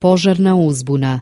Požarna uzbuna.